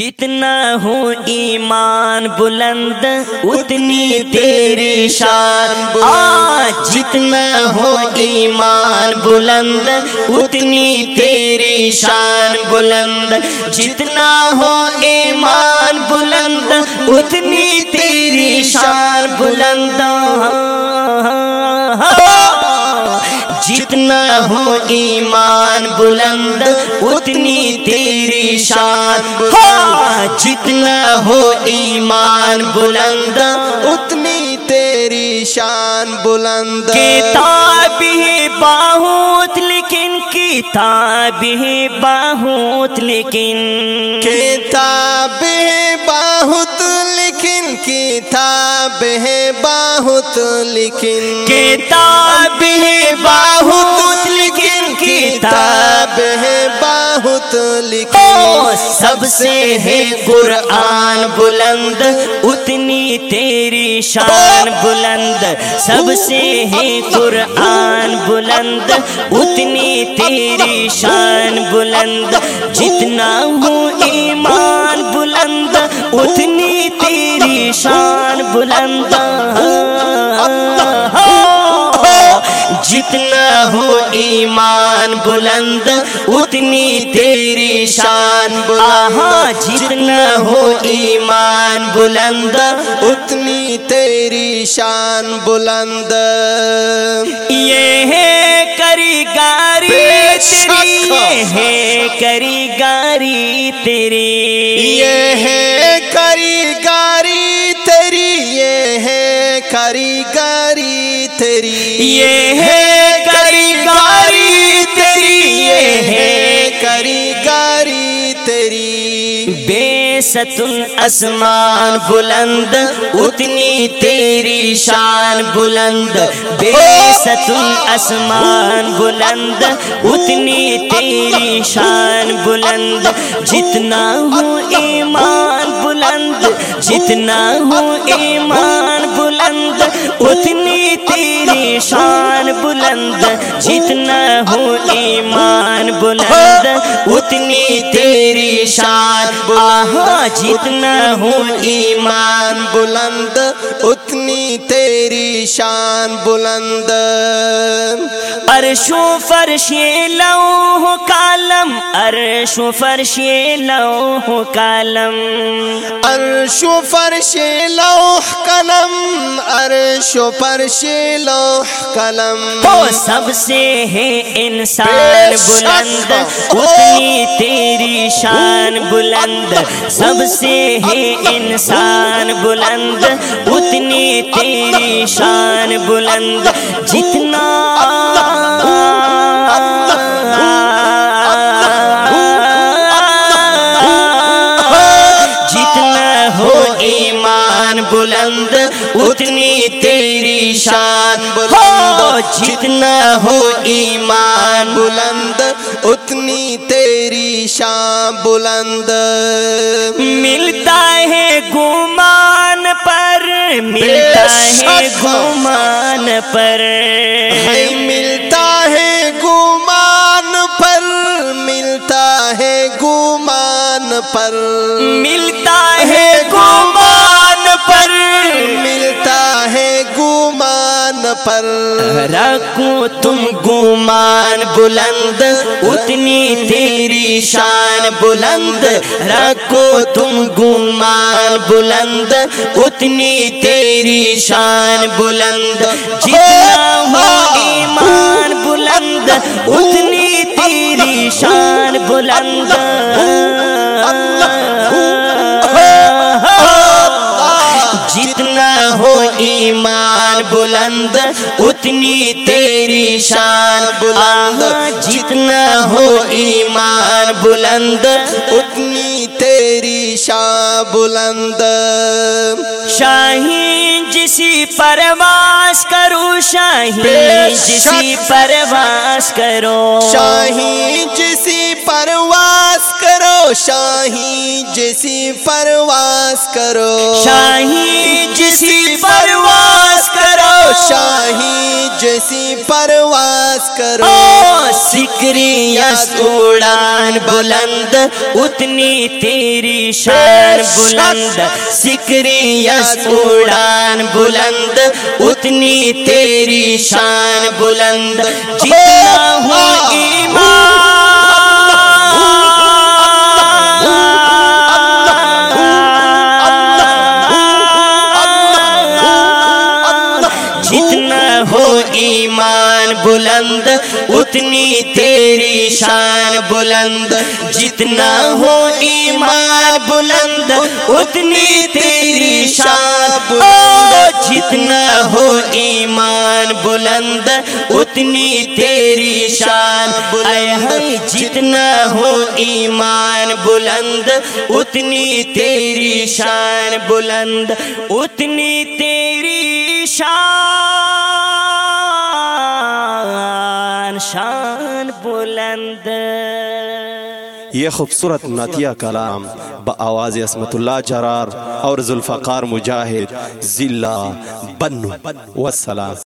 جتنا ہو ایمان بلند اتنی تیری شان آ جتنا ہو ایمان بلند اتنی تیری شان بلند جتنا ہو ایمان بلند اتنی تیری شان بلند جتنا ہو ایمان بلند اتنی تیری شان۔ ہاں جتنا ہو ایمان بلند اتنی تیری شان بلند۔ کتاب ہی بہت لیکن کتاب ہی بہت لیکن کتاب بہت لیکن کتاب ہے بہت لیکن کتاب ہے بہت لیکن کتاب ہے بہت او لیکن سب سے ہے قرآن بلند اتنی تیری شان بلند سب سے ہے قرآن بلند اتنی تیری شان بلند جتنا ہوں ایمان بلند اتنی تیری شان بلند جتنا ہو ایمان بلند اتنی تیری شان آہاں جتنا ہو ایمان بلند اتنی تیری شان بلند۔ یہ ہے کریگاری۔ تیری یہ ہے کریگاری تیری۔ یہ ہے کاریگاری تیری یہ ہے کاریگاری تیری۔ یہ ہے کریگاری تیری یہ ہے کاریگاری تیری۔ بے ستن اسمان بلند اتنی تیری شان بلند۔ بے ستن اسمان بلند اتنی تیری شان بلند۔ جتنا ہوں ایمان بلند جتنا ہوں ایمان بلند، اتنی تیری شان بلند۔ جتنا ہوں ایمان بلند، اتنی تیری آہا جتنا ہوں ایمان بلند اتنی تیری شان بلند۔ عرش و فرش لوح کالم عرش و فرش لوح کالم۔ عرش و فرش لوح قلم عرش و فرش لوح قلم وہ سب سے ہے انسان بلند اتنی تیری شان بلند۔ سب سے ہے انسان بلند، اتنی تیری شان بلند، جتنا جتنا ہو ایمان بلند، اتنی جتنا ہو ایمان بلند اتنی تیری شان بلند۔ ملتا ہے گمان پر ملتا ہے گمان پر۔ ملتا ہے گمان پر ملتا ہے گمان پر۔ ملتا پر رکھو تم گمان بلند، اتنی تیری شان بلند۔ رکھو تم گمان بلند، اتنی تیری شان بلند۔ جتنا ہو ایمان بلند، اتنی تیری شان بلند۔ بلند اتنی تیری شان۔ بلند جتنا ہو ایمان بلند اتنی تیری شان بلند۔ شاہین جسی پرواز کرو شاہین بے جسی۔ پرواز کرو۔ شاہی جیسی پرواز کرو شاہی جیسی پرواز کرو۔ شاہین جسی پرواز شاہی جیسی پرواز کرو۔ او سکریس اڑان بلند اتنی تیری شان بلند۔ سکریس اڑان بلند اتنی تیری شان بلند۔ جتنا بلند، اتنی تیری شان بلند، جتنا ہو ایمان بلند، اتنی تیری شان بلند، جتنا ہو ایمان بلند، اتنی تیری شان بلند جتنا ہو ایمان بلند، اتنی تیری شان بلند، اتنی تیری شان بلند. یہ خوبصورت نعتیہ کلام بآواز عصمت اللہ جرار اور ذوالفقار مجاہد ضلع بنو، والسلام.